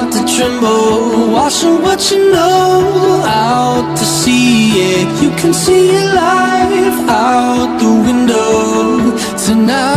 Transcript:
start to tremble. Washing what you know. Out to see it. You can see your life out the window. Tonight